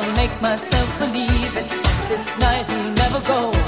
I'll make myself believe it. This night will never go.